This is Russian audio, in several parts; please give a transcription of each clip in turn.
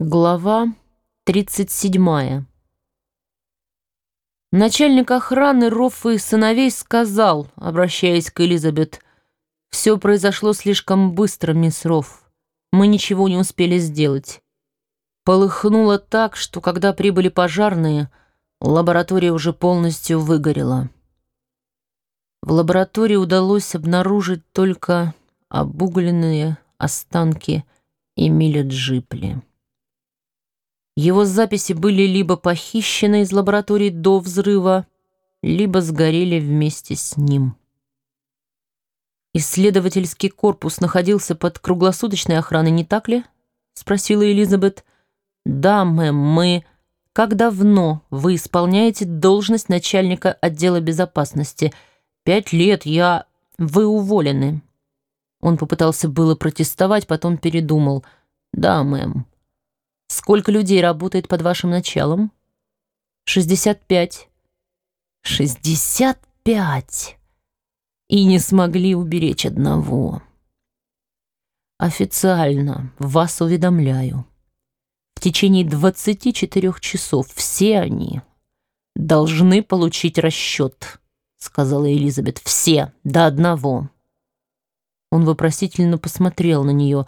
Глава 37. Начальник охраны Роффа и сыновей сказал, обращаясь к Элизабет, «Все произошло слишком быстро, мисс Рофф. Мы ничего не успели сделать. Полыхнуло так, что когда прибыли пожарные, лаборатория уже полностью выгорела. В лаборатории удалось обнаружить только обугленные останки Эмиля Джипли». Его записи были либо похищены из лаборатории до взрыва, либо сгорели вместе с ним. «Исследовательский корпус находился под круглосуточной охраной, не так ли?» — спросила Элизабет. «Да, мэм, мы...» «Как давно вы исполняете должность начальника отдела безопасности?» «Пять лет, я... Вы уволены». Он попытался было протестовать, потом передумал. «Да, мэм». Сколько людей работает под вашим началом? Шестьдесят пять. Шестьдесят пять. И не смогли уберечь одного. Официально вас уведомляю. В течение 24 часов все они должны получить расчет, сказала Элизабет. Все, до одного. Он вопросительно посмотрел на нее.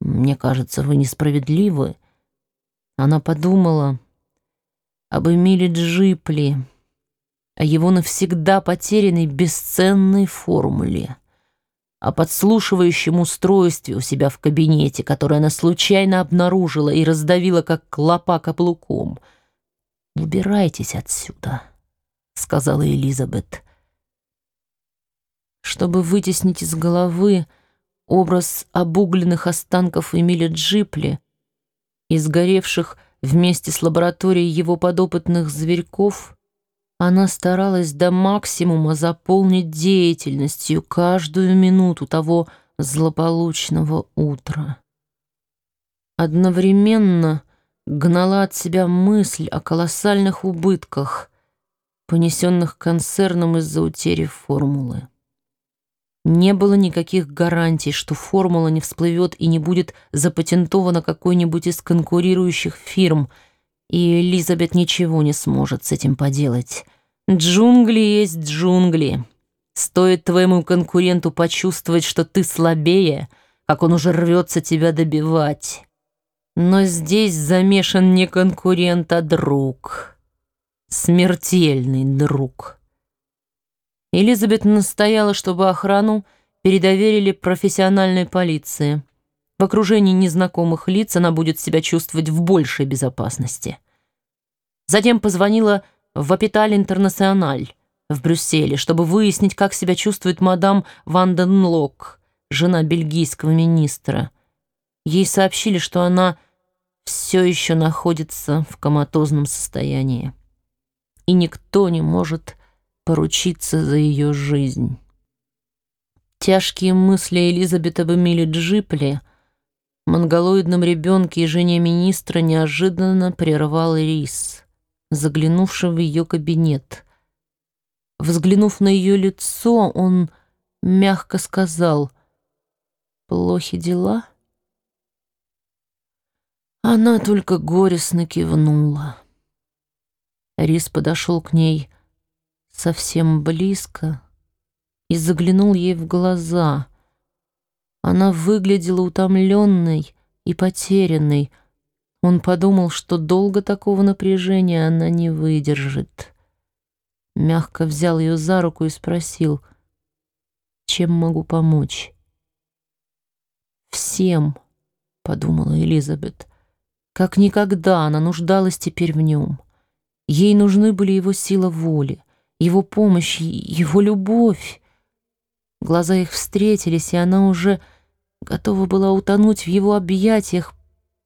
«Мне кажется, вы несправедливы. Она подумала об Эмиле Джипли, о его навсегда потерянной бесценной формуле, о подслушивающем устройстве у себя в кабинете, которое она случайно обнаружила и раздавила, как клопа каблуком. «Убирайтесь отсюда», — сказала Элизабет. Чтобы вытеснить из головы образ обугленных останков Эмиля Джипли, и сгоревших вместе с лабораторией его подопытных зверьков, она старалась до максимума заполнить деятельностью каждую минуту того злополучного утра. Одновременно гнала от себя мысль о колоссальных убытках, понесенных концерном из-за утери формулы. Не было никаких гарантий, что формула не всплывет и не будет запатентована какой-нибудь из конкурирующих фирм, и Элизабет ничего не сможет с этим поделать. Джунгли есть джунгли. Стоит твоему конкуренту почувствовать, что ты слабее, как он уже рвется тебя добивать. Но здесь замешан не конкурент, а друг. Смертельный друг. Элизабет настояла, чтобы охрану передоверили профессиональной полиции. В окружении незнакомых лиц она будет себя чувствовать в большей безопасности. Затем позвонила в Апиталь Интернациональ в Брюсселе, чтобы выяснить, как себя чувствует мадам Ванденлок, жена бельгийского министра. Ей сообщили, что она все еще находится в коматозном состоянии. И никто не может поручиться за ее жизнь. Тяжкие мысли Элизабет об Эмиле Джипли, монголоидном ребенке и жене министра неожиданно прервал Рис, заглянувший в ее кабинет. Взглянув на ее лицо, он мягко сказал «Плохи дела?» Она только горестно кивнула. Рис подошел к ней, совсем близко и заглянул ей в глаза. Она выглядела утомленной и потерянной. Он подумал, что долго такого напряжения она не выдержит. Мягко взял ее за руку и спросил, «Чем могу помочь?» «Всем», — подумала Элизабет. Как никогда она нуждалась теперь в нем. Ей нужны были его сила воли — его помощь, его любовь. Глаза их встретились, и она уже готова была утонуть в его объятиях,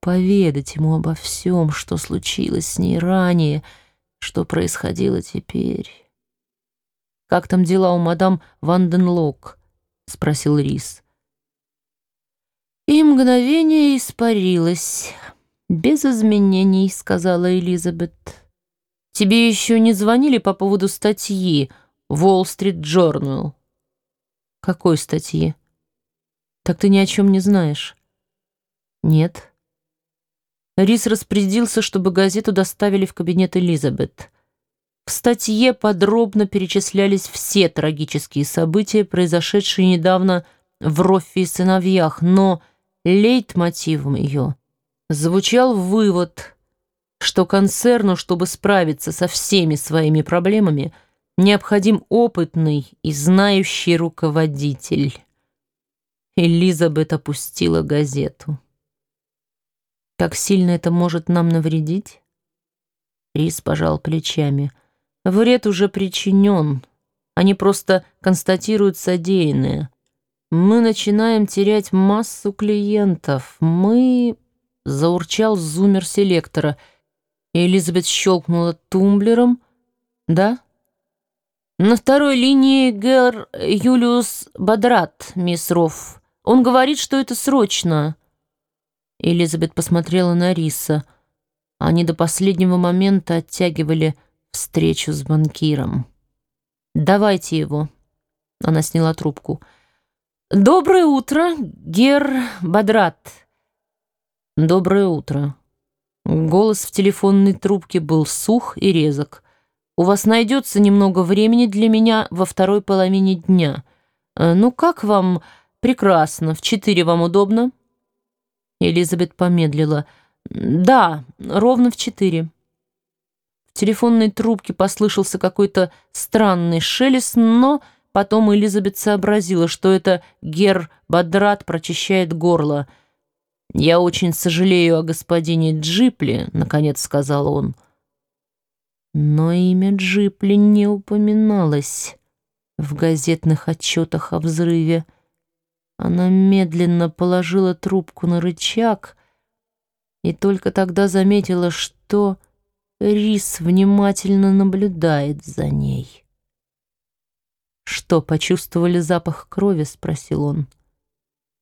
поведать ему обо всем, что случилось с ней ранее, что происходило теперь. «Как там дела у мадам Ванденлок?» — спросил Рис. И мгновение испарилось. «Без изменений», — сказала Элизабет. Тебе еще не звонили по поводу статьи Wall Street Journal? Какой статьи? Так ты ни о чем не знаешь. Нет. Рис распорядился, чтобы газету доставили в кабинет Элизабет. В статье подробно перечислялись все трагические события, произошедшие недавно в Роффе и сыновьях, но лейтмотивом ее звучал вывод, что концерну, чтобы справиться со всеми своими проблемами, необходим опытный и знающий руководитель. Элизабет опустила газету. Как сильно это может нам навредить? Рис пожал плечами. Вред уже причинен. Они просто констатируют содеянное. Мы начинаем терять массу клиентов. Мы... Заурчал зумер селектора. Элизабет щелкнула тумблером. Да? На второй линии Гер Юлиус Бадрат, мисс Рофф. Он говорит, что это срочно. Элизабет посмотрела на Риса. Они до последнего момента оттягивали встречу с банкиром. «Давайте его». Она сняла трубку. «Доброе утро, Гер Бадрат». «Доброе утро». Голос в телефонной трубке был сух и резок. «У вас найдется немного времени для меня во второй половине дня. Э, ну, как вам? Прекрасно. В четыре вам удобно?» Элизабет помедлила. «Да, ровно в четыре». В телефонной трубке послышался какой-то странный шелест, но потом Элизабет сообразила, что это Гер Бадрат прочищает горло. «Я очень сожалею о господине Джипли», — наконец сказал он. Но имя Джипли не упоминалось в газетных отчетах о взрыве. Она медленно положила трубку на рычаг и только тогда заметила, что Рис внимательно наблюдает за ней. «Что, почувствовали запах крови?» — спросил он.